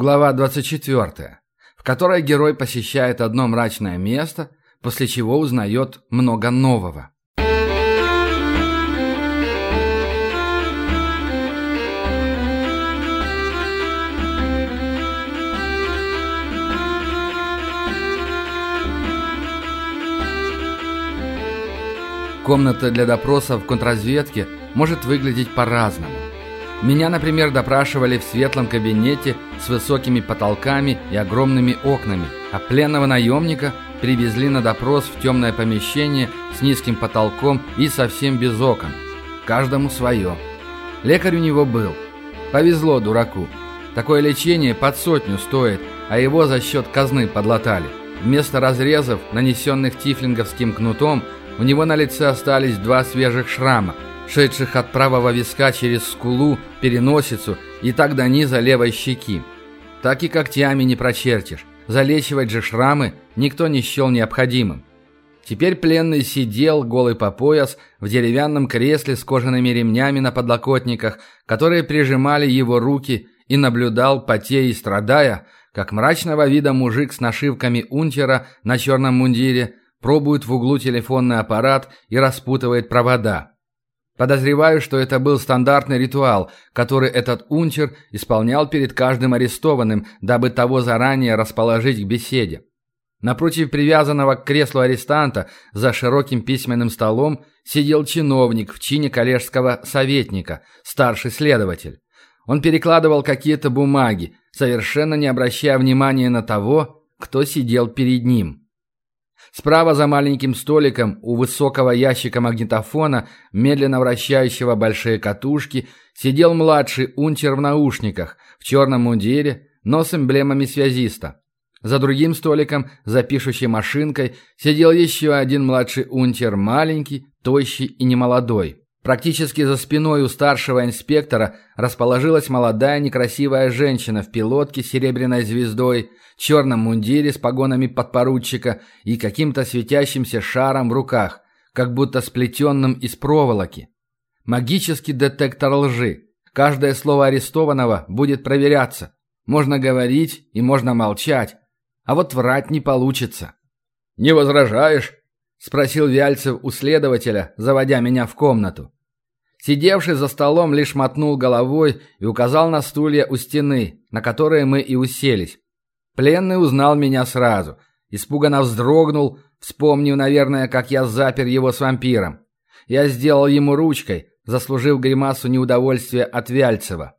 Глава 24, в которой герой посещает одно мрачное место, после чего узнает много нового. Комната для допроса в контрразведке может выглядеть по-разному. Меня, например, допрашивали в светлом кабинете с высокими потолками и огромными окнами, а пленного наемника привезли на допрос в темное помещение с низким потолком и совсем без окон. Каждому свое. Лекарь у него был. Повезло дураку. Такое лечение под сотню стоит, а его за счет казны подлатали. Вместо разрезов, нанесенных тифлинговским кнутом, у него на лице остались два свежих шрама, шедших от правого виска через скулу, переносицу и так до низа левой щеки. Так и когтями не прочертишь. Залечивать же шрамы никто не счел необходимым. Теперь пленный сидел, голый по пояс, в деревянном кресле с кожаными ремнями на подлокотниках, которые прижимали его руки, и наблюдал, потея и страдая, как мрачного вида мужик с нашивками унтера на черном мундире пробует в углу телефонный аппарат и распутывает провода. Подозреваю, что это был стандартный ритуал, который этот унтер исполнял перед каждым арестованным, дабы того заранее расположить к беседе. Напротив привязанного к креслу арестанта за широким письменным столом сидел чиновник в чине коллежского советника, старший следователь. Он перекладывал какие-то бумаги, совершенно не обращая внимания на того, кто сидел перед ним. Справа за маленьким столиком у высокого ящика магнитофона, медленно вращающего большие катушки, сидел младший унтер в наушниках, в черном мундире, но с эмблемами связиста. За другим столиком, за пишущей машинкой, сидел еще один младший унтер, маленький, тощий и немолодой. Практически за спиной у старшего инспектора расположилась молодая некрасивая женщина в пилотке с серебряной звездой, черном мундире с погонами подпоручика и каким-то светящимся шаром в руках, как будто сплетенным из проволоки. Магический детектор лжи. Каждое слово арестованного будет проверяться. Можно говорить и можно молчать, а вот врать не получится. «Не возражаешь?» — спросил Вяльцев у следователя, заводя меня в комнату. Сидевший за столом лишь мотнул головой и указал на стулья у стены, на которые мы и уселись. Пленный узнал меня сразу. Испуганно вздрогнул, вспомнив, наверное, как я запер его с вампиром. Я сделал ему ручкой, заслужив гримасу неудовольствия от Вяльцева.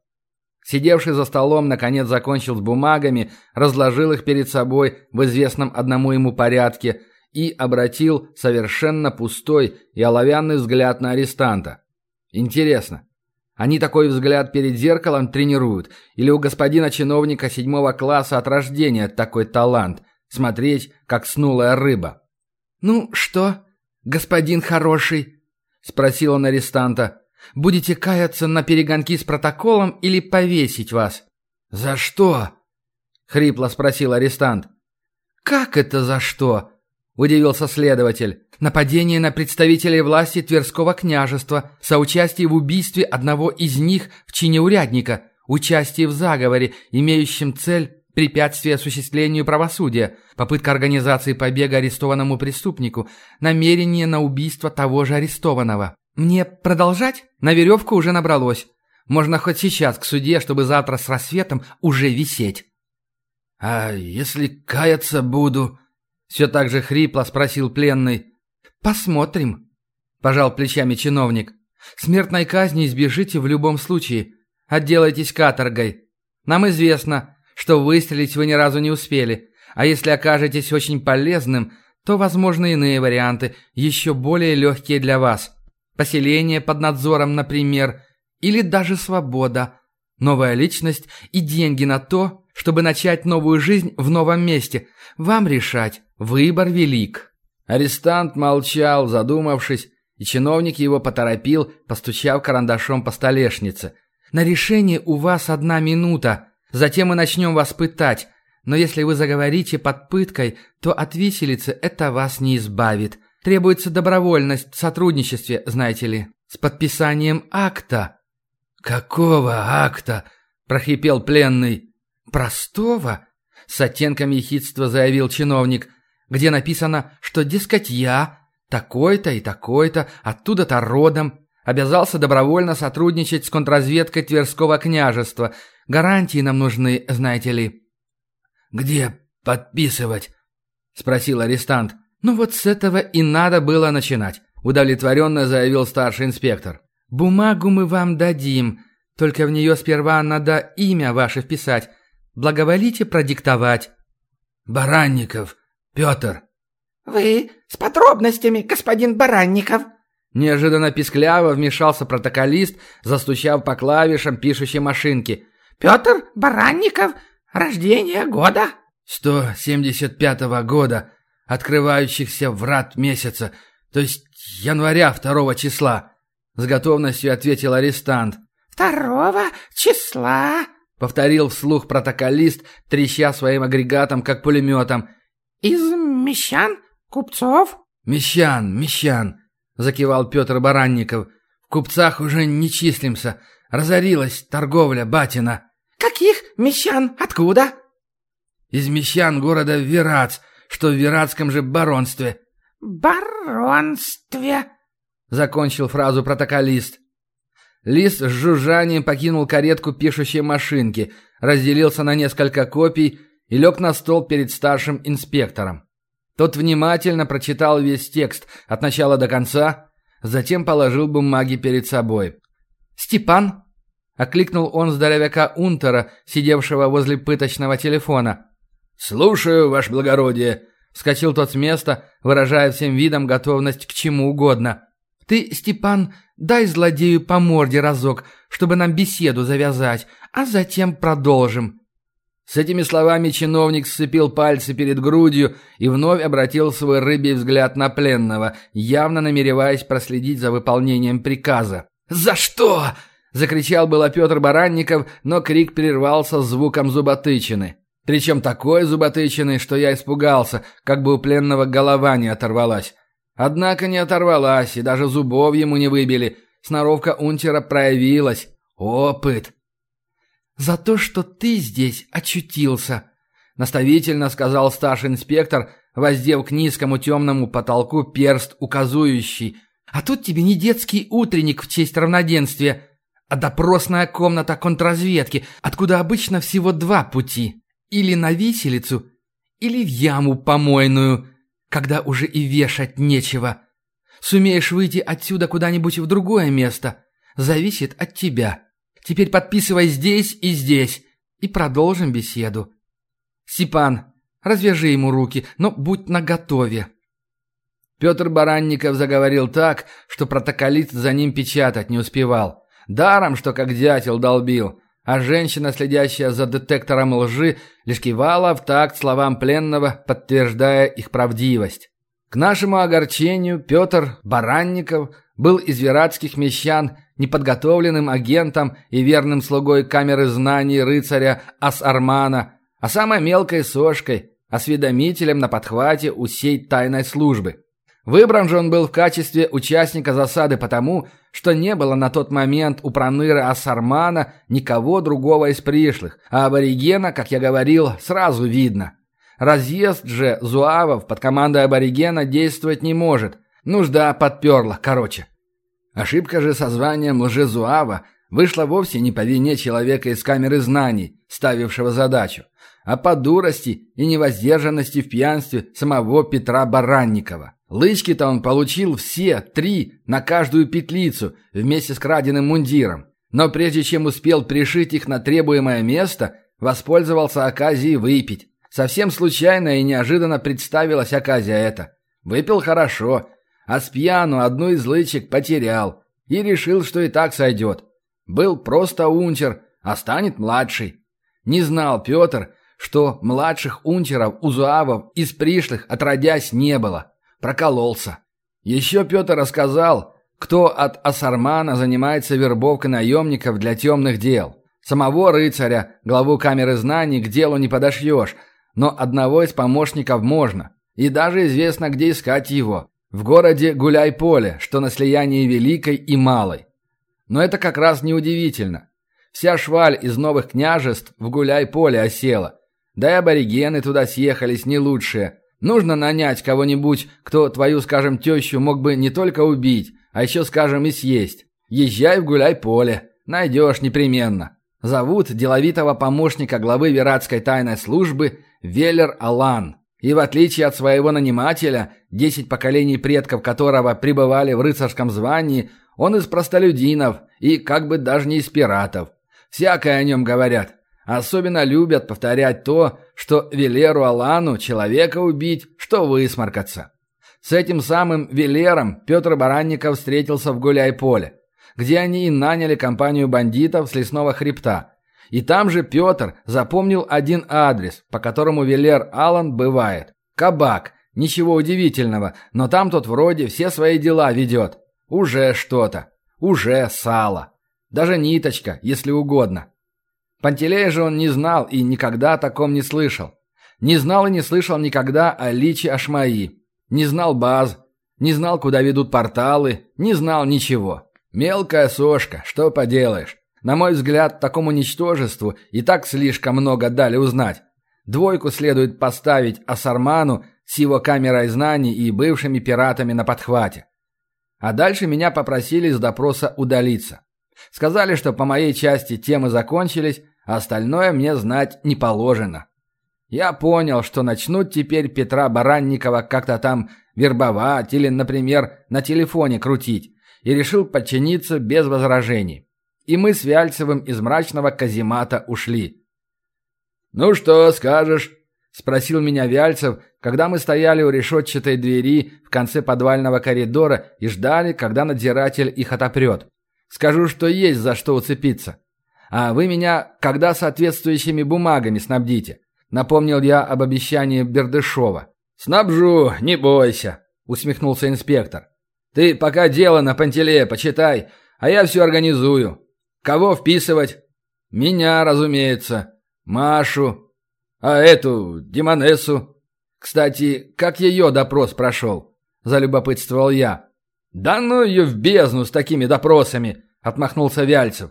Сидевший за столом, наконец закончил с бумагами, разложил их перед собой в известном одному ему порядке – и обратил совершенно пустой и оловянный взгляд на арестанта. Интересно, они такой взгляд перед зеркалом тренируют, или у господина чиновника седьмого класса от рождения такой талант – смотреть, как снулая рыба? «Ну что, господин хороший?» – спросил он арестанта. «Будете каяться на перегонки с протоколом или повесить вас?» «За что?» – хрипло спросил арестант. «Как это за что?» удивился следователь. Нападение на представителей власти Тверского княжества, соучастие в убийстве одного из них в чине урядника, участие в заговоре, имеющем цель препятствие осуществлению правосудия, попытка организации побега арестованному преступнику, намерение на убийство того же арестованного. Мне продолжать? На веревку уже набралось. Можно хоть сейчас к суде, чтобы завтра с рассветом уже висеть. «А если каяться буду?» Все так же хрипло спросил пленный. «Посмотрим», – пожал плечами чиновник. «Смертной казни избежите в любом случае. Отделайтесь каторгой. Нам известно, что выстрелить вы ни разу не успели, а если окажетесь очень полезным, то возможны иные варианты, еще более легкие для вас. Поселение под надзором, например, или даже свобода, новая личность и деньги на то, чтобы начать новую жизнь в новом месте. Вам решать. Выбор велик. Арестант молчал, задумавшись, и чиновник его поторопил, постучав карандашом по столешнице. «На решение у вас одна минута. Затем мы начнем вас пытать. Но если вы заговорите под пыткой, то от виселицы это вас не избавит. Требуется добровольность в сотрудничестве, знаете ли, с подписанием акта». «Какого акта?» – прохрипел пленный. простого?» — с оттенком ехидства заявил чиновник, где написано, что, дескать, я, такой-то и такой-то, оттуда-то родом, обязался добровольно сотрудничать с контрразведкой Тверского княжества. Гарантии нам нужны, знаете ли». «Где подписывать?» — спросил арестант. «Ну вот с этого и надо было начинать», — удовлетворенно заявил старший инспектор. «Бумагу мы вам дадим, только в нее сперва надо имя ваше вписать. Благоволите продиктовать». «Баранников, Петр». «Вы с подробностями, господин Баранников?» Неожиданно пискляво вмешался протоколист, застучав по клавишам пишущей машинки. «Петр Баранников? Рождение года?» «175-го года, открывающихся врат месяца, то есть января второго числа», — с готовностью ответил арестант. «Второго числа?» — повторил вслух протоколист, треща своим агрегатом, как пулеметом. «Из мещан? Купцов?» «Мещан, мещан», — закивал Петр Баранников. «В купцах уже не числимся. Разорилась торговля, батина». «Каких мещан? Откуда?» «Из мещан города Верац, что в Вератском же баронстве». «Баронстве», — закончил фразу протоколист. Лис с жужжанием покинул каретку пишущей машинки, разделился на несколько копий и лег на стол перед старшим инспектором. Тот внимательно прочитал весь текст от начала до конца, затем положил бумаги перед собой. «Степан!» — окликнул он здоровяка Унтера, сидевшего возле пыточного телефона. «Слушаю, ваше благородие!» — вскочил тот с места, выражая всем видом готовность к чему угодно. «Ты, Степан, дай злодею по морде разок, чтобы нам беседу завязать, а затем продолжим». С этими словами чиновник сцепил пальцы перед грудью и вновь обратил свой рыбий взгляд на пленного, явно намереваясь проследить за выполнением приказа. «За что?» — закричал было Петр Баранников, но крик прервался звуком зуботычины. Причем такой зуботычины, что я испугался, как бы у пленного голова не оторвалась. Однако не оторвалась, и даже зубов ему не выбили. Сноровка унтера проявилась. Опыт. «За то, что ты здесь очутился», — наставительно сказал старший инспектор, воздев к низкому темному потолку перст указующий. «А тут тебе не детский утренник в честь равноденствия, а допросная комната контрразведки, откуда обычно всего два пути. Или на виселицу, или в яму помойную» когда уже и вешать нечего. Сумеешь выйти отсюда куда-нибудь в другое место, зависит от тебя. Теперь подписывай здесь и здесь, и продолжим беседу. Степан, развяжи ему руки, но будь наготове. Петр Баранников заговорил так, что протоколист за ним печатать не успевал. Даром, что как дятел долбил а женщина, следящая за детектором лжи, лишь кивала в такт словам пленного, подтверждая их правдивость. К нашему огорчению Петр Баранников был из вератских мещан неподготовленным агентом и верным слугой камеры знаний рыцаря Ас-Армана, а самой мелкой сошкой, осведомителем на подхвате у сей тайной службы. Выбран же он был в качестве участника засады потому, что не было на тот момент у Проныры Ассармана никого другого из пришлых, а аборигена, как я говорил, сразу видно. Разъезд же зуавов под командой аборигена действовать не может. Нужда подперла, короче. Ошибка же со званием лжезуава вышла вовсе не по вине человека из камеры знаний, ставившего задачу, а по дурости и невоздержанности в пьянстве самого Петра Баранникова. Лычки-то он получил все, три, на каждую петлицу, вместе с краденым мундиром. Но прежде чем успел пришить их на требуемое место, воспользовался оказией выпить. Совсем случайно и неожиданно представилась оказия эта. Выпил хорошо, а с пьяну одну из лычек потерял и решил, что и так сойдет. Был просто унчер, а станет младший. Не знал Петр, что младших унчеров у зуавов из пришлых отродясь не было. Прокололся. Еще Петр рассказал, кто от Асармана занимается вербовкой наемников для темных дел. Самого рыцаря, главу камеры знаний, к делу не подошьешь, но одного из помощников можно. И даже известно, где искать его. В городе Гуляй-Поле, что на слиянии Великой и Малой. Но это как раз неудивительно. Вся шваль из новых княжеств в гуляй-поле осела. Да и аборигены туда съехались не лучшие. Нужно нанять кого-нибудь, кто твою, скажем, тещу мог бы не только убить, а еще, скажем, и съесть. Езжай в гуляй-поле. Найдешь непременно. Зовут деловитого помощника главы Виратской тайной службы Велер Алан. И в отличие от своего нанимателя, десять поколений предков которого пребывали в рыцарском звании, он из простолюдинов и как бы даже не из пиратов. Всякое о нем говорят. Особенно любят повторять то, что Велеру Алану человека убить, что высморкаться. С этим самым Велером Петр Баранников встретился в Гуляй-Поле где они и наняли компанию бандитов с лесного хребта. И там же Петр запомнил один адрес, по которому Велер Аллан бывает. Кабак. Ничего удивительного, но там тот вроде все свои дела ведет. Уже что-то. Уже сало. Даже ниточка, если угодно. Пантелея же он не знал и никогда о таком не слышал. Не знал и не слышал никогда о Личе Ашмаи. Не знал баз, не знал, куда ведут порталы, не знал ничего. Мелкая сошка, что поделаешь. На мой взгляд, такому ничтожеству и так слишком много дали узнать. Двойку следует поставить Асарману с его камерой знаний и бывшими пиратами на подхвате. А дальше меня попросили с допроса удалиться. Сказали, что по моей части темы закончились, а остальное мне знать не положено. Я понял, что начнут теперь Петра Баранникова как-то там вербовать или, например, на телефоне крутить и решил подчиниться без возражений. И мы с Вяльцевым из мрачного каземата ушли. «Ну что скажешь?» – спросил меня Вяльцев, когда мы стояли у решетчатой двери в конце подвального коридора и ждали, когда надзиратель их отопрет. «Скажу, что есть за что уцепиться. А вы меня когда соответствующими бумагами снабдите?» – напомнил я об обещании Бердышова. «Снабжу, не бойся», – усмехнулся инспектор. Ты пока дело на Пантелея почитай, а я все организую. Кого вписывать? Меня, разумеется. Машу. А эту, Димонесу. Кстати, как ее допрос прошел? Залюбопытствовал я. Да ну ее в бездну с такими допросами, отмахнулся Вяльцев.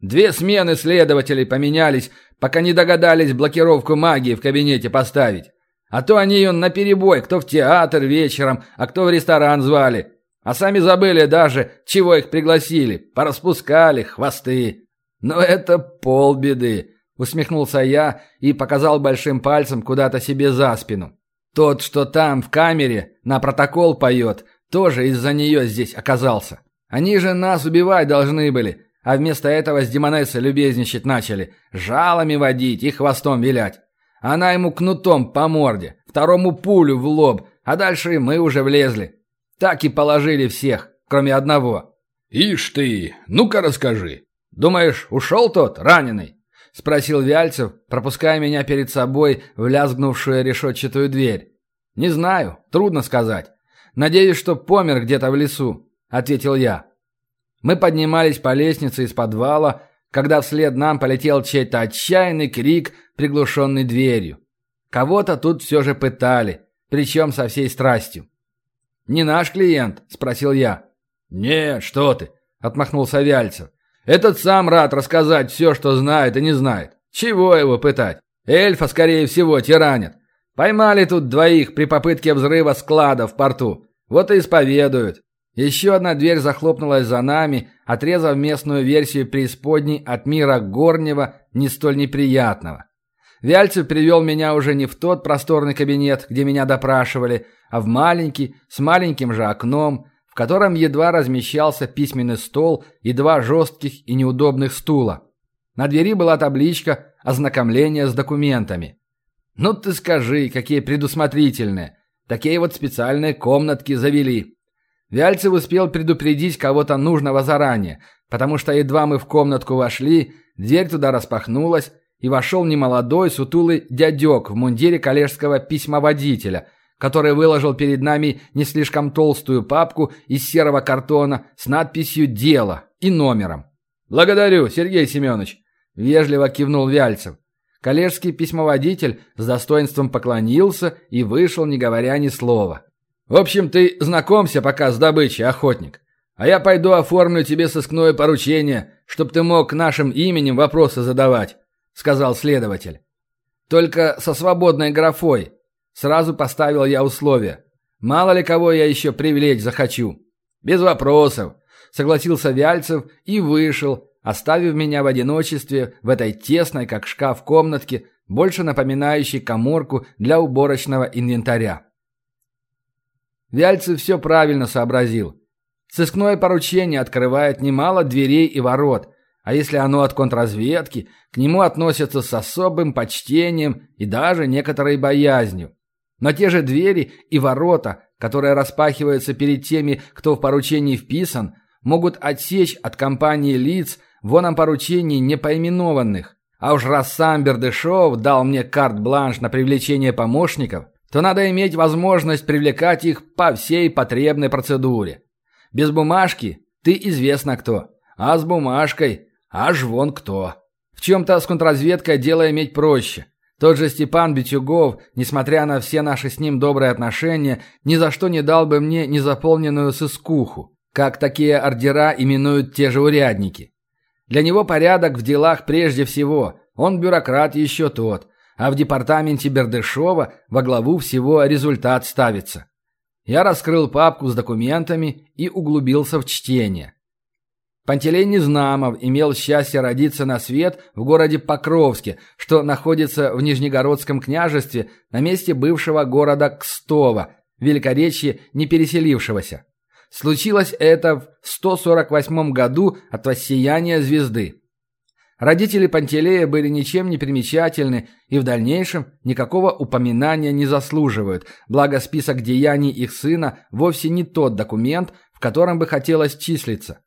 Две смены следователей поменялись, пока не догадались блокировку магии в кабинете поставить. А то они ее наперебой, кто в театр вечером, а кто в ресторан звали. А сами забыли даже, чего их пригласили. Пораспускали хвосты. Но это полбеды. Усмехнулся я и показал большим пальцем куда-то себе за спину. Тот, что там, в камере, на протокол поет, тоже из-за нее здесь оказался. Они же нас убивать должны были, а вместо этого с Демонессой любезничать начали, жалами водить и хвостом вилять. Она ему кнутом по морде, второму пулю в лоб, а дальше мы уже влезли. Так и положили всех, кроме одного. «Ишь ты! Ну-ка расскажи!» «Думаешь, ушел тот, раненый?» — спросил Вяльцев, пропуская меня перед собой в лязгнувшую решетчатую дверь. «Не знаю, трудно сказать. Надеюсь, что помер где-то в лесу», — ответил я. Мы поднимались по лестнице из подвала, когда вслед нам полетел чей-то отчаянный крик, приглушенный дверью. Кого-то тут все же пытали, причем со всей страстью. «Не наш клиент?» – спросил я. «Не, что ты!» – отмахнулся Вяльцев. «Этот сам рад рассказать все, что знает и не знает. Чего его пытать? Эльфа, скорее всего, тиранят. Поймали тут двоих при попытке взрыва склада в порту. Вот и исповедуют. Еще одна дверь захлопнулась за нами, отрезав местную версию преисподней от мира горнего, не столь неприятного. Вяльцев привел меня уже не в тот просторный кабинет, где меня допрашивали, а в маленький, с маленьким же окном, в котором едва размещался письменный стол и два жестких и неудобных стула. На двери была табличка «Ознакомление с документами». «Ну ты скажи, какие предусмотрительные! Такие вот специальные комнатки завели!» Вяльцев успел предупредить кого-то нужного заранее, потому что едва мы в комнатку вошли, дверь туда распахнулась, и вошел немолодой, сутулый дядек в мундире коллежского письмоводителя, который выложил перед нами не слишком толстую папку из серого картона с надписью «Дело» и номером. «Благодарю, Сергей Семенович», – вежливо кивнул Вяльцев. Коллежский письмоводитель с достоинством поклонился и вышел, не говоря ни слова. «В общем, ты знакомься пока с добычей, охотник. А я пойду оформлю тебе сыскное поручение, чтоб ты мог нашим именем вопросы задавать», — сказал следователь. «Только со свободной графой». Сразу поставил я условие. Мало ли кого я еще привлечь захочу. «Без вопросов», — согласился Вяльцев и вышел, оставив меня в одиночестве в этой тесной, как шкаф, комнатке, больше напоминающей коморку для уборочного инвентаря. Вяльцев все правильно сообразил. Сыскное поручение открывает немало дверей и ворот, а если оно от контрразведки, к нему относятся с особым почтением и даже некоторой боязнью. Но те же двери и ворота, которые распахиваются перед теми, кто в поручении вписан, могут отсечь от компании лиц в оном поручении непоименованных. А уж раз сам Бердышев дал мне карт-бланш на привлечение помощников, то надо иметь возможность привлекать их по всей потребной процедуре. Без бумажки ты известно кто, а с бумажкой аж вон кто. В чем-то с контрразведкой дело иметь проще. Тот же Степан Битюгов, несмотря на все наши с ним добрые отношения, ни за что не дал бы мне незаполненную сыскуху, как такие ордера именуют те же урядники. Для него порядок в делах прежде всего, он бюрократ еще тот, а в департаменте Бердышева во главу всего результат ставится. Я раскрыл папку с документами и углубился в чтение. Пантелей Незнамов имел счастье родиться на свет в городе Покровске, что находится в Нижнегородском княжестве на месте бывшего города Кстова, великоречье не переселившегося. Случилось это в 148 году от воссияния звезды. Родители Пантелея были ничем не примечательны и в дальнейшем никакого упоминания не заслуживают, благо список деяний их сына вовсе не тот документ, в котором бы хотелось числиться.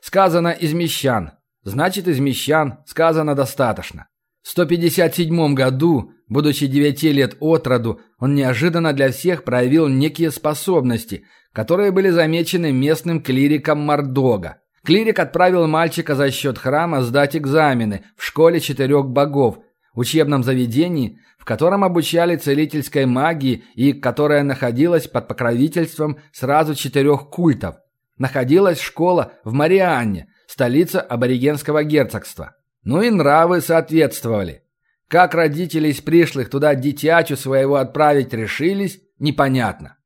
Сказано из мещан. Значит, из мещан сказано достаточно. В 157 году, будучи 9 лет от роду, он неожиданно для всех проявил некие способности, которые были замечены местным клириком Мордога. Клирик отправил мальчика за счет храма сдать экзамены в школе четырех богов, учебном заведении, в котором обучали целительской магии и которая находилась под покровительством сразу четырех культов – находилась школа в Марианне, столице аборигенского герцогства. Ну и нравы соответствовали. Как родители из пришлых туда дитячу своего отправить решились, непонятно.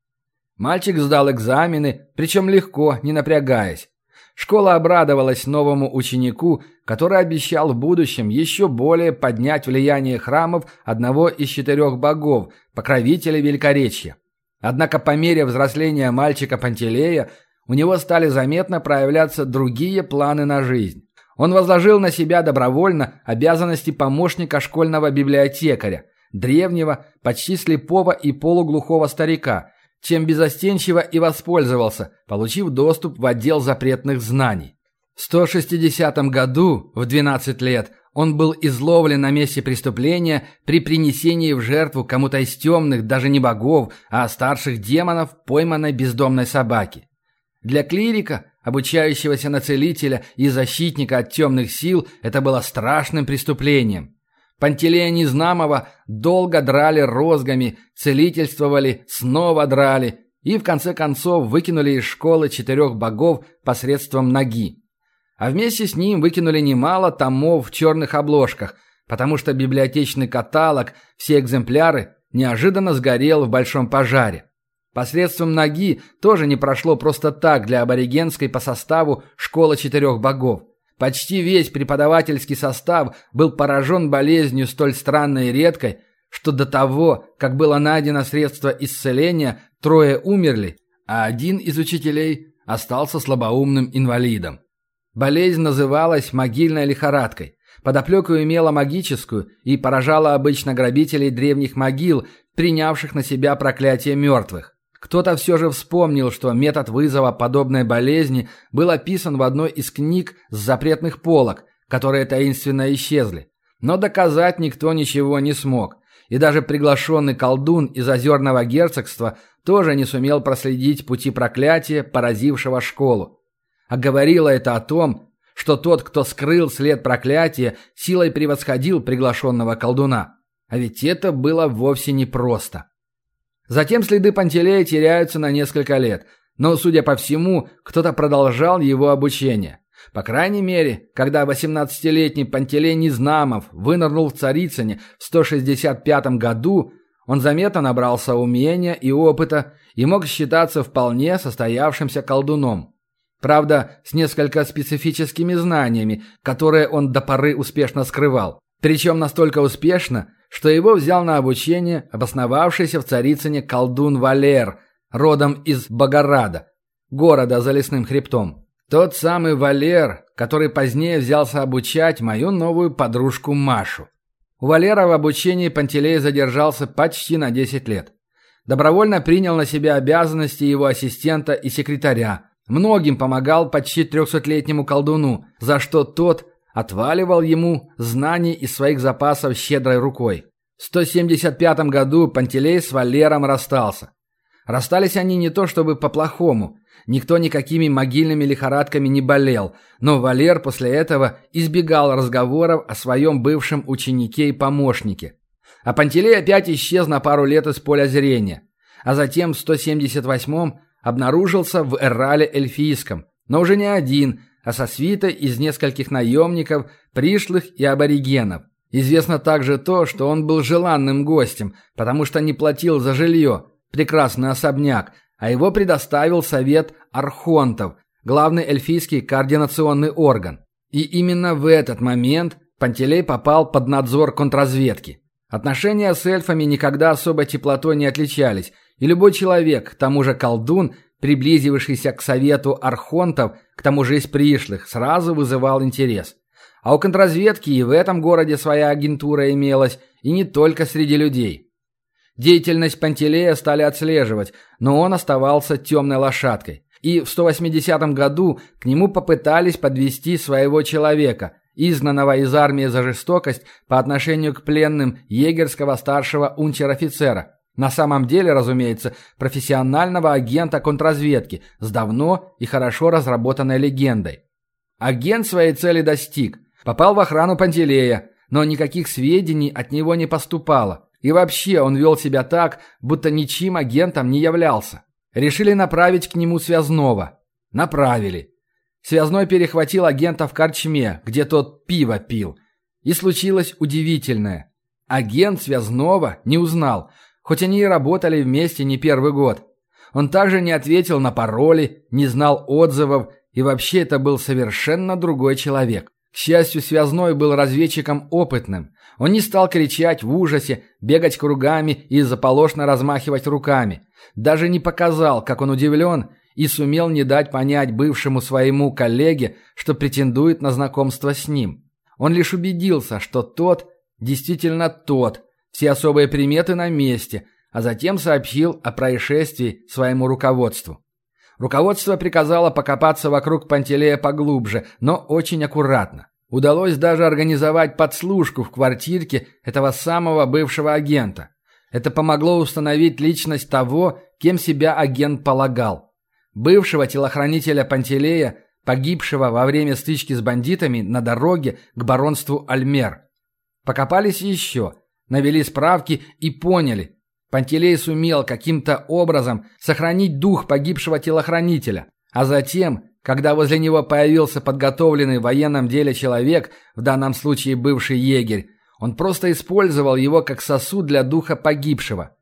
Мальчик сдал экзамены, причем легко, не напрягаясь. Школа обрадовалась новому ученику, который обещал в будущем еще более поднять влияние храмов одного из четырех богов, покровителя Великоречья. Однако по мере взросления мальчика Пантелея у него стали заметно проявляться другие планы на жизнь. Он возложил на себя добровольно обязанности помощника школьного библиотекаря, древнего, почти слепого и полуглухого старика, чем безостенчиво и воспользовался, получив доступ в отдел запретных знаний. В 160 году, в 12 лет, он был изловлен на месте преступления при принесении в жертву кому-то из темных, даже не богов, а старших демонов, пойманной бездомной собаки. Для клирика, обучающегося на целителя и защитника от темных сил, это было страшным преступлением. Пантелея Незнамова долго драли розгами, целительствовали, снова драли и в конце концов выкинули из школы четырех богов посредством ноги. А вместе с ним выкинули немало томов в черных обложках, потому что библиотечный каталог, все экземпляры, неожиданно сгорел в большом пожаре. Посредством ноги тоже не прошло просто так для аборигенской по составу школы четырех богов. Почти весь преподавательский состав был поражен болезнью столь странной и редкой, что до того, как было найдено средство исцеления, трое умерли, а один из учителей остался слабоумным инвалидом. Болезнь называлась могильной лихорадкой. Подоплеку имела магическую и поражала обычно грабителей древних могил, принявших на себя проклятие мертвых. Кто-то все же вспомнил, что метод вызова подобной болезни был описан в одной из книг с запретных полок, которые таинственно исчезли. Но доказать никто ничего не смог. И даже приглашенный колдун из Озерного герцогства тоже не сумел проследить пути проклятия, поразившего школу. А говорило это о том, что тот, кто скрыл след проклятия, силой превосходил приглашенного колдуна. А ведь это было вовсе непросто. Затем следы Пантелея теряются на несколько лет. Но, судя по всему, кто-то продолжал его обучение. По крайней мере, когда 18-летний Пантелей Незнамов вынырнул в Царицыне в 165 году, он заметно набрался умения и опыта и мог считаться вполне состоявшимся колдуном. Правда, с несколько специфическими знаниями, которые он до поры успешно скрывал. Причем настолько успешно, что его взял на обучение обосновавшийся в Царицыне колдун Валер, родом из Богорада, города за лесным хребтом. Тот самый Валер, который позднее взялся обучать мою новую подружку Машу. У Валера в обучении Пантелей задержался почти на 10 лет. Добровольно принял на себя обязанности его ассистента и секретаря. Многим помогал почти трехсотлетнему колдуну, за что тот отваливал ему знаний из своих запасов щедрой рукой. В 175 году Пантелей с Валером расстался. Расстались они не то чтобы по-плохому. Никто никакими могильными лихорадками не болел, но Валер после этого избегал разговоров о своем бывшем ученике и помощнике. А Пантелей опять исчез на пару лет из поля зрения. А затем в 178-м обнаружился в Эррале Эльфийском, но уже не один, а со свитой из нескольких наемников, пришлых и аборигенов. Известно также то, что он был желанным гостем, потому что не платил за жилье, прекрасный особняк, а его предоставил совет архонтов, главный эльфийский координационный орган. И именно в этот момент Пантелей попал под надзор контрразведки. Отношения с эльфами никогда особо теплотой не отличались, и любой человек, к тому же колдун, приблизившийся к совету архонтов, к тому же из пришлых, сразу вызывал интерес. А у контрразведки и в этом городе своя агентура имелась, и не только среди людей. Деятельность Пантелея стали отслеживать, но он оставался темной лошадкой. И в 180 году к нему попытались подвести своего человека, изгнанного из армии за жестокость по отношению к пленным егерского старшего унтер-офицера. На самом деле, разумеется, профессионального агента контрразведки с давно и хорошо разработанной легендой. Агент своей цели достиг. Попал в охрану Пантелея, но никаких сведений от него не поступало. И вообще он вел себя так, будто ничьим агентом не являлся. Решили направить к нему связного. Направили. Связной перехватил агента в корчме, где тот пиво пил. И случилось удивительное. Агент связного не узнал, хоть они и работали вместе не первый год. Он также не ответил на пароли, не знал отзывов, и вообще это был совершенно другой человек. К счастью, связной был разведчиком опытным. Он не стал кричать в ужасе, бегать кругами и заполошно размахивать руками. Даже не показал, как он удивлен, и сумел не дать понять бывшему своему коллеге, что претендует на знакомство с ним. Он лишь убедился, что тот действительно тот, все особые приметы на месте, а затем сообщил о происшествии своему руководству. Руководство приказало покопаться вокруг Пантелея поглубже, но очень аккуратно. Удалось даже организовать подслушку в квартирке этого самого бывшего агента. Это помогло установить личность того, кем себя агент полагал. Бывшего телохранителя Пантелея, погибшего во время стычки с бандитами на дороге к баронству Альмер. Покопались еще, навели справки и поняли. Пантелей сумел каким-то образом сохранить дух погибшего телохранителя, а затем когда возле него появился подготовленный в военном деле человек, в данном случае бывший егерь, он просто использовал его как сосуд для духа погибшего.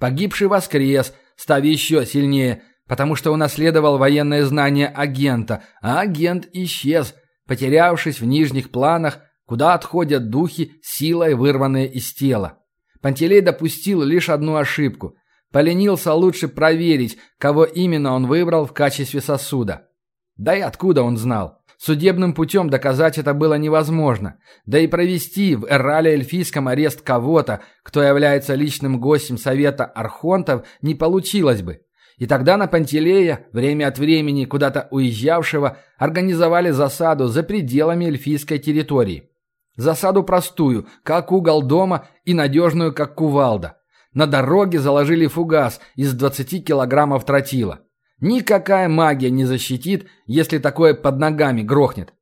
Погибший воскрес, став еще сильнее, потому что унаследовал военные знания агента, а агент исчез, потерявшись в нижних планах, куда отходят духи, силой вырванные из тела. Пантелей допустил лишь одну ошибку. Поленился лучше проверить, кого именно он выбрал в качестве сосуда. Да и откуда он знал? Судебным путем доказать это было невозможно. Да и провести в Эррале-Эльфийском арест кого-то, кто является личным гостем Совета Архонтов, не получилось бы. И тогда на Пантелея, время от времени куда-то уезжавшего, организовали засаду за пределами эльфийской территории. Засаду простую, как угол дома, и надежную, как кувалда. На дороге заложили фугас из 20 килограммов тротила. Никакая магия не защитит, если такое под ногами грохнет.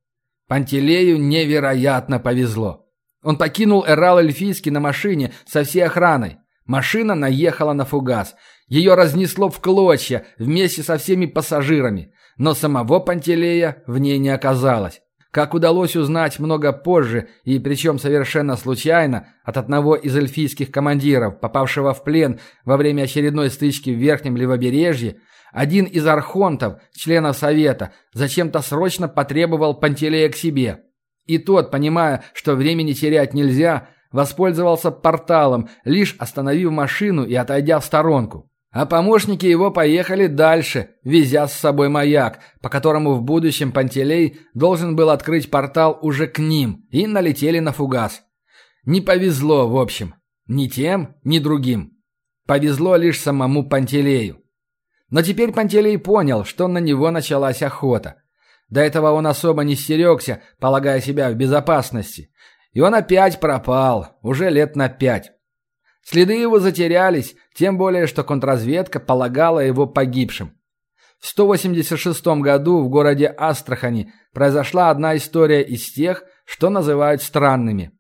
Пантелею невероятно повезло. Он покинул Эрал Эльфийский на машине со всей охраной. Машина наехала на фугас. Ее разнесло в клочья вместе со всеми пассажирами, но самого Пантелея в ней не оказалось. Как удалось узнать много позже, и причем совершенно случайно, от одного из эльфийских командиров, попавшего в плен во время очередной стычки в Верхнем Левобережье, один из архонтов, членов Совета, зачем-то срочно потребовал Пантелея к себе. И тот, понимая, что времени терять нельзя, воспользовался порталом, лишь остановив машину и отойдя в сторонку. А помощники его поехали дальше, везя с собой маяк, по которому в будущем Пантелей должен был открыть портал уже к ним, и налетели на фугас. Не повезло, в общем. Ни тем, ни другим. Повезло лишь самому Пантелею. Но теперь Пантелей понял, что на него началась охота. До этого он особо не стерегся, полагая себя в безопасности. И он опять пропал, уже лет на пять. Следы его затерялись, тем более, что контрразведка полагала его погибшим. В 186 году в городе Астрахани произошла одна история из тех, что называют странными.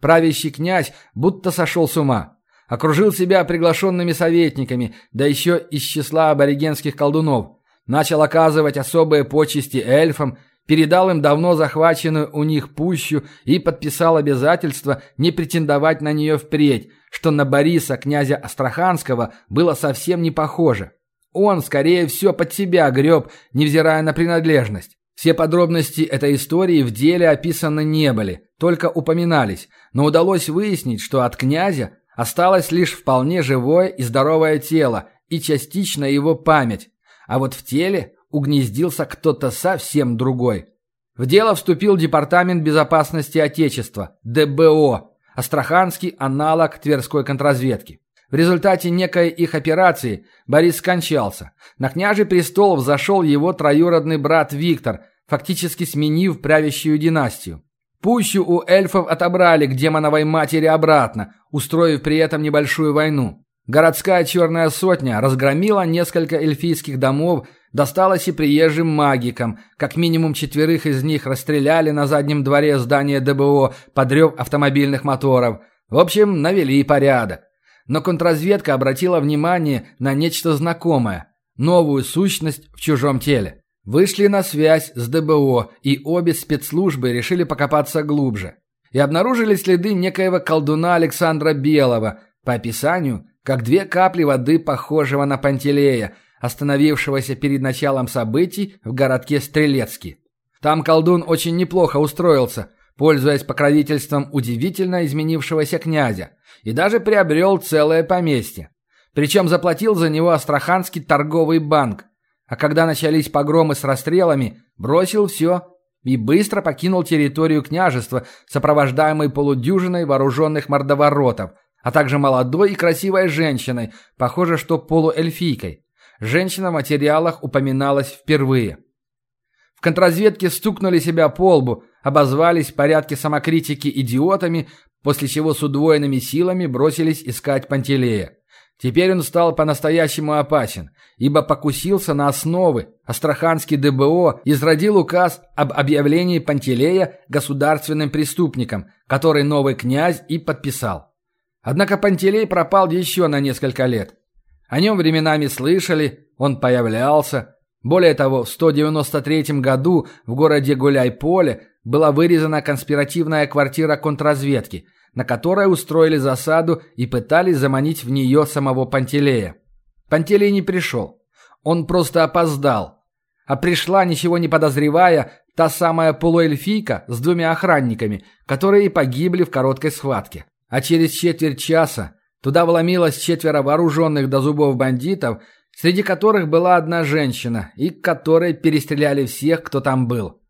Правящий князь будто сошел с ума. Окружил себя приглашенными советниками, да еще из числа аборигенских колдунов. Начал оказывать особые почести эльфам, передал им давно захваченную у них пущу и подписал обязательство не претендовать на нее впредь, что на Бориса, князя Астраханского, было совсем не похоже. Он, скорее всего, под себя греб, невзирая на принадлежность. Все подробности этой истории в деле описаны не были, только упоминались, но удалось выяснить, что от князя осталось лишь вполне живое и здоровое тело и частично его память, а вот в теле угнездился кто-то совсем другой. В дело вступил Департамент безопасности Отечества, ДБО, астраханский аналог Тверской контрразведки. В результате некой их операции Борис скончался. На княжий престол взошел его троюродный брат Виктор, фактически сменив правящую династию. Пущу у эльфов отобрали к демоновой матери обратно, устроив при этом небольшую войну. Городская черная сотня разгромила несколько эльфийских домов, досталось и приезжим магикам. Как минимум четверых из них расстреляли на заднем дворе здания ДБО, подрев автомобильных моторов. В общем, навели порядок. Но контрразведка обратила внимание на нечто знакомое – новую сущность в чужом теле. Вышли на связь с ДБО, и обе спецслужбы решили покопаться глубже. И обнаружили следы некоего колдуна Александра Белого, по описанию, как две капли воды, похожего на Пантелея, остановившегося перед началом событий в городке Стрелецкий. Там колдун очень неплохо устроился, пользуясь покровительством удивительно изменившегося князя, и даже приобрел целое поместье. Причем заплатил за него Астраханский торговый банк, а когда начались погромы с расстрелами, бросил все и быстро покинул территорию княжества, сопровождаемый полудюжиной вооруженных мордоворотов, а также молодой и красивой женщиной, похоже, что полуэльфийкой. Женщина в материалах упоминалась впервые. В контрразведке стукнули себя по лбу, обозвались в порядке самокритики идиотами, после чего с удвоенными силами бросились искать Пантелея. Теперь он стал по-настоящему опасен, ибо покусился на основы. Астраханский ДБО изродил указ об объявлении Пантелея государственным преступником, который новый князь и подписал. Однако Пантелей пропал еще на несколько лет. О нем временами слышали, он появлялся. Более того, в 193 году в городе Гуляй-Поле была вырезана конспиративная квартира контрразведки – на которой устроили засаду и пытались заманить в нее самого Пантелея. Пантелей не пришел. Он просто опоздал. А пришла, ничего не подозревая, та самая полуэльфийка с двумя охранниками, которые погибли в короткой схватке. А через четверть часа туда вломилось четверо вооруженных до зубов бандитов, среди которых была одна женщина, и которой перестреляли всех, кто там был.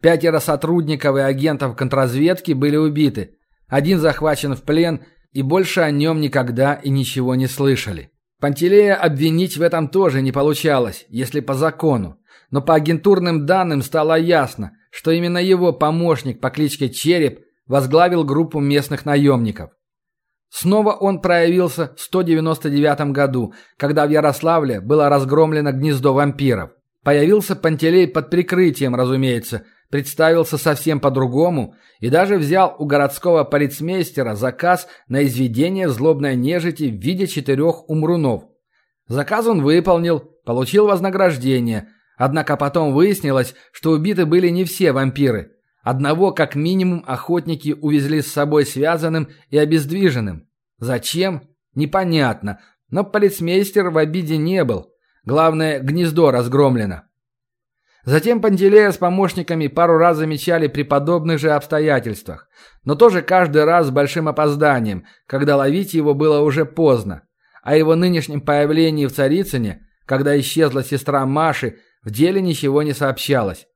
Пятеро сотрудников и агентов контрразведки были убиты, один захвачен в плен, и больше о нем никогда и ничего не слышали. Пантелея обвинить в этом тоже не получалось, если по закону. Но по агентурным данным стало ясно, что именно его помощник по кличке Череп возглавил группу местных наемников. Снова он проявился в 199 году, когда в Ярославле было разгромлено гнездо вампиров. Появился Пантелей под прикрытием, разумеется, представился совсем по-другому и даже взял у городского полицмейстера заказ на изведение злобной нежити в виде четырех умрунов. Заказ он выполнил, получил вознаграждение, однако потом выяснилось, что убиты были не все вампиры. Одного, как минимум, охотники увезли с собой связанным и обездвиженным. Зачем? Непонятно, но полицмейстер в обиде не был. Главное, гнездо разгромлено. Затем Пантелея с помощниками пару раз замечали при подобных же обстоятельствах, но тоже каждый раз с большим опозданием, когда ловить его было уже поздно. О его нынешнем появлении в Царицыне, когда исчезла сестра Маши, в деле ничего не сообщалось.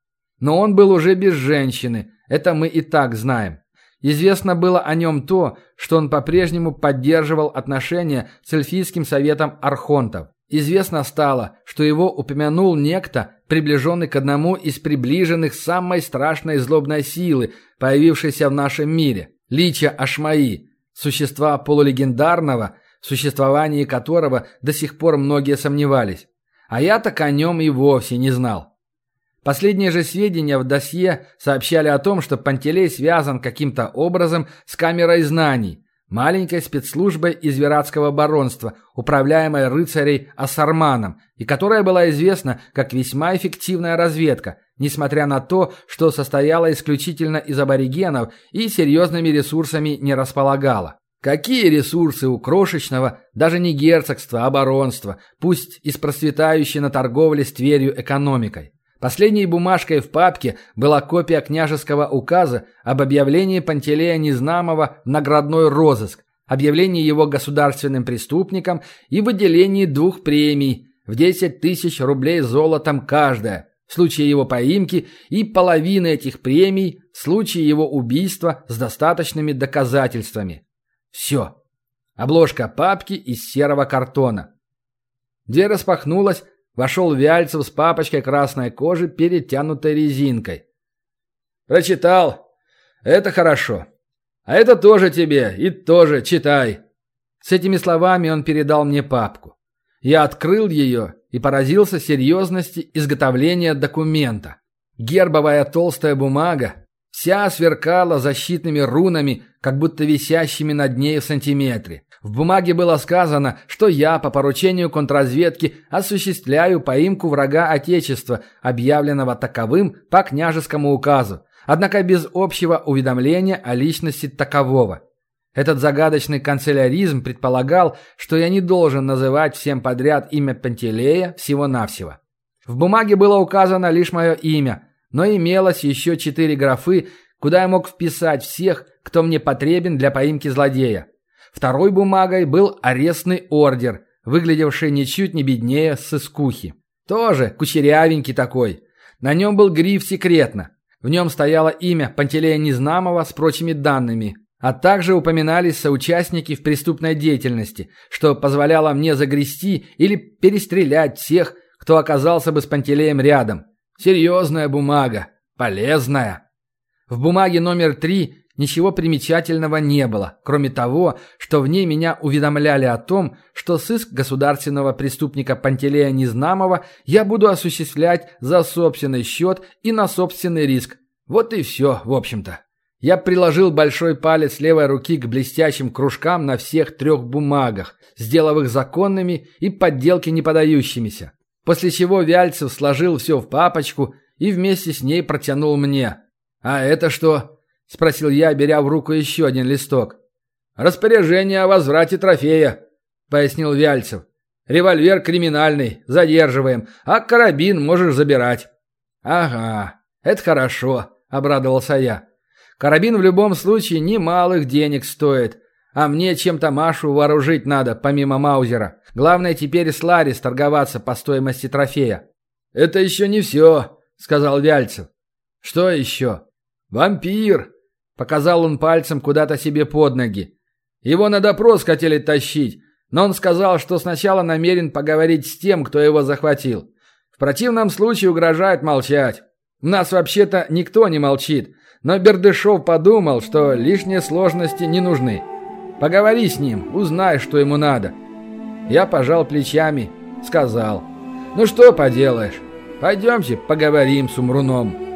Но он был уже без женщины, это мы и так знаем. Известно было о нем то, что он по-прежнему поддерживал отношения с эльфийским советом архонтов. Известно стало, что его упомянул некто, приближенный к одному из приближенных самой страшной злобной силы, появившейся в нашем мире – Лича Ашмаи, существа полулегендарного, в существовании которого до сих пор многие сомневались. А я так о нем и вовсе не знал. Последние же сведения в досье сообщали о том, что Пантелей связан каким-то образом с камерой знаний, маленькой спецслужбой из Вератского баронства, управляемой рыцарей Ассарманом, и которая была известна как весьма эффективная разведка, несмотря на то, что состояла исключительно из аборигенов и серьезными ресурсами не располагала. Какие ресурсы у крошечного, даже не герцогства, а баронства, пусть и с процветающей на торговле с Тверью экономикой? Последней бумажкой в папке была копия княжеского указа об объявлении Пантелея Незнамова в наградной розыск, объявлении его государственным преступником и выделении двух премий в 10 тысяч рублей золотом каждая в случае его поимки и половины этих премий в случае его убийства с достаточными доказательствами. Все. Обложка папки из серого картона. Дверь распахнулась, Вошел Вяльцев с папочкой красной кожи, перетянутой резинкой. «Прочитал. Это хорошо. А это тоже тебе. И тоже читай». С этими словами он передал мне папку. Я открыл ее и поразился серьезности изготовления документа. Гербовая толстая бумага вся сверкала защитными рунами, как будто висящими над ней в сантиметре. В бумаге было сказано, что я по поручению контрразведки осуществляю поимку врага Отечества, объявленного таковым по княжескому указу, однако без общего уведомления о личности такового. Этот загадочный канцеляризм предполагал, что я не должен называть всем подряд имя Пантелея всего-навсего. В бумаге было указано лишь мое имя, но имелось еще четыре графы, куда я мог вписать всех, кто мне потребен для поимки злодея. Второй бумагой был арестный ордер, выглядевший ничуть не беднее сыскухи. Тоже кучерявенький такой. На нем был гриф «Секретно». В нем стояло имя Пантелея Незнамова с прочими данными, а также упоминались соучастники в преступной деятельности, что позволяло мне загрести или перестрелять всех, кто оказался бы с Пантелеем рядом. Серьезная бумага, полезная. В бумаге номер три Ничего примечательного не было, кроме того, что в ней меня уведомляли о том, что сыск государственного преступника Пантелея Незнамова я буду осуществлять за собственный счет и на собственный риск. Вот и все, в общем-то. Я приложил большой палец левой руки к блестящим кружкам на всех трех бумагах, сделав их законными и подделки не подающимися. После чего Вяльцев сложил все в папочку и вместе с ней протянул мне. «А это что?» – спросил я, беря в руку еще один листок. «Распоряжение о возврате трофея», – пояснил Вяльцев. «Револьвер криминальный, задерживаем, а карабин можешь забирать». «Ага, это хорошо», – обрадовался я. «Карабин в любом случае немалых денег стоит, а мне чем-то Машу вооружить надо, помимо Маузера. Главное теперь с Ларис торговаться по стоимости трофея». «Это еще не все», – сказал Вяльцев. «Что еще?» «Вампир!» Показал он пальцем куда-то себе под ноги. Его на допрос хотели тащить, но он сказал, что сначала намерен поговорить с тем, кто его захватил. В противном случае угрожает молчать. У нас вообще-то никто не молчит, но Бердышев подумал, что лишние сложности не нужны. Поговори с ним, узнай, что ему надо. Я пожал плечами, сказал. Ну что поделаешь, пойдемте поговорим с Умруном.